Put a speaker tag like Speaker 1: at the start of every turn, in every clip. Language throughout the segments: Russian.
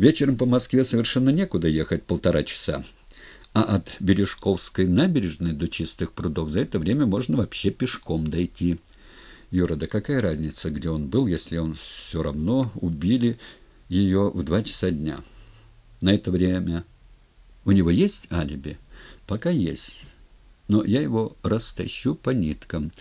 Speaker 1: Вечером по Москве совершенно некуда ехать полтора часа. А от Бережковской набережной до Чистых прудов за это время можно вообще пешком дойти. Юра, да какая разница, где он был, если он все равно убили ее в два часа дня? На это время у него есть алиби? Пока есть. Но я его растащу по ниткам.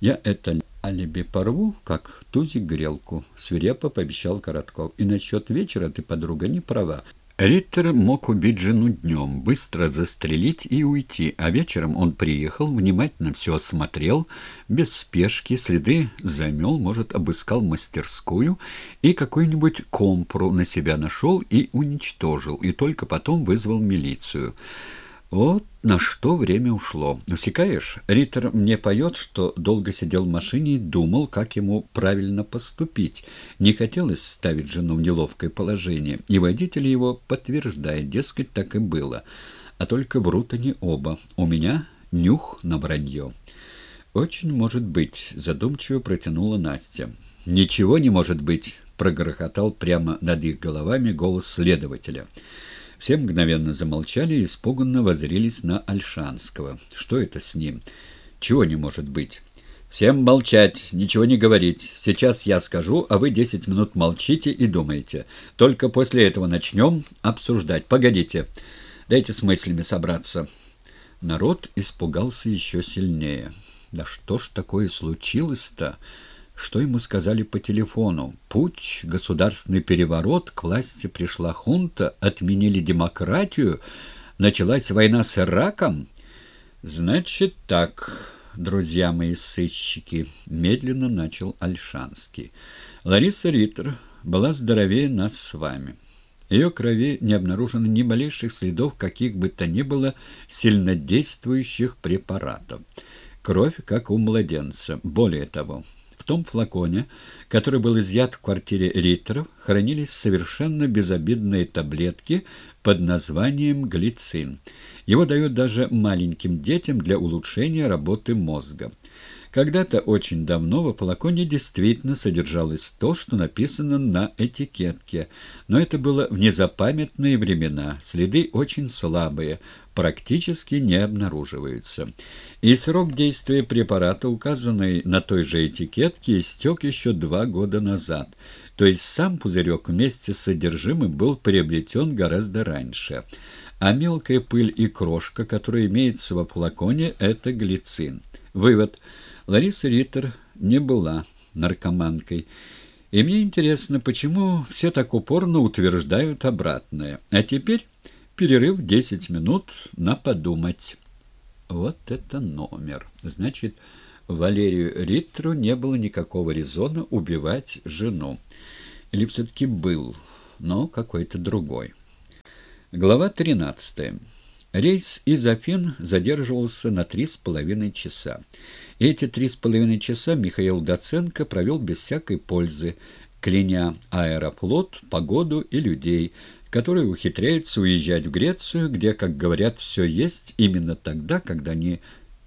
Speaker 1: Я это алиби порву, как тузик грелку, свирепо пообещал Коротков. И насчет вечера ты, подруга, не права. Риттер мог убить жену днем, быстро застрелить и уйти, а вечером он приехал, внимательно все осмотрел, без спешки, следы замел, может, обыскал мастерскую и какую-нибудь компру на себя нашел и уничтожил, и только потом вызвал милицию. Вот на что время ушло. Усекаешь? Риттер мне поет, что долго сидел в машине и думал, как ему правильно поступить. Не хотелось ставить жену в неловкое положение, и водитель его подтверждает, дескать, так и было. А только врут они оба. У меня нюх на вранье. «Очень может быть», — задумчиво протянула Настя. «Ничего не может быть», — прогрохотал прямо над их головами голос следователя. Все мгновенно замолчали и испуганно воззрелись на Альшанского. Что это с ним? Чего не может быть? «Всем молчать, ничего не говорить. Сейчас я скажу, а вы десять минут молчите и думаете. Только после этого начнем обсуждать. Погодите, дайте с мыслями собраться». Народ испугался еще сильнее. «Да что ж такое случилось-то?» Что ему сказали по телефону? Путь, государственный переворот, к власти пришла хунта, отменили демократию, началась война с Ираком? Значит так, друзья мои сыщики, медленно начал Альшанский. Лариса Риттер была здоровее нас с вами. Ее крови не обнаружено ни малейших следов каких бы то ни было сильнодействующих препаратов. Кровь, как у младенца. Более того, том флаконе, который был изъят в квартире Риттеров, хранились совершенно безобидные таблетки под названием глицин. Его дают даже маленьким детям для улучшения работы мозга. Когда-то очень давно в флаконе действительно содержалось то, что написано на этикетке, но это было в незапамятные времена, следы очень слабые, практически не обнаруживаются. И срок действия препарата, указанный на той же этикетке, истек еще два года назад, то есть сам пузырек вместе с содержимым был приобретен гораздо раньше. А мелкая пыль и крошка, которая имеется во флаконе, это глицин. Вывод – Лариса Риттер не была наркоманкой. И мне интересно, почему все так упорно утверждают обратное. А теперь перерыв 10 минут на подумать. Вот это номер. Значит, Валерию Риттеру не было никакого резона убивать жену. Или все-таки был, но какой-то другой. Глава 13. Рейс из Афин задерживался на три с половиной часа. Эти три с половиной часа Михаил Доценко провел без всякой пользы, кляня аэрофлот, погоду и людей, которые ухитряются уезжать в Грецию, где, как говорят, все есть именно тогда, когда они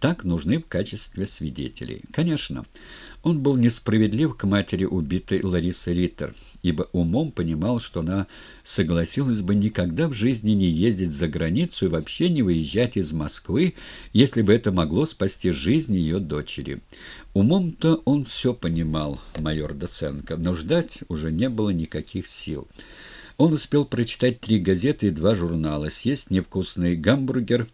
Speaker 1: так нужны в качестве свидетелей. Конечно, он был несправедлив к матери убитой Ларисы Риттер, ибо умом понимал, что она согласилась бы никогда в жизни не ездить за границу и вообще не выезжать из Москвы, если бы это могло спасти жизнь ее дочери. Умом-то он все понимал, майор Доценко, но ждать уже не было никаких сил. Он успел прочитать три газеты и два журнала, съесть невкусный гамбургер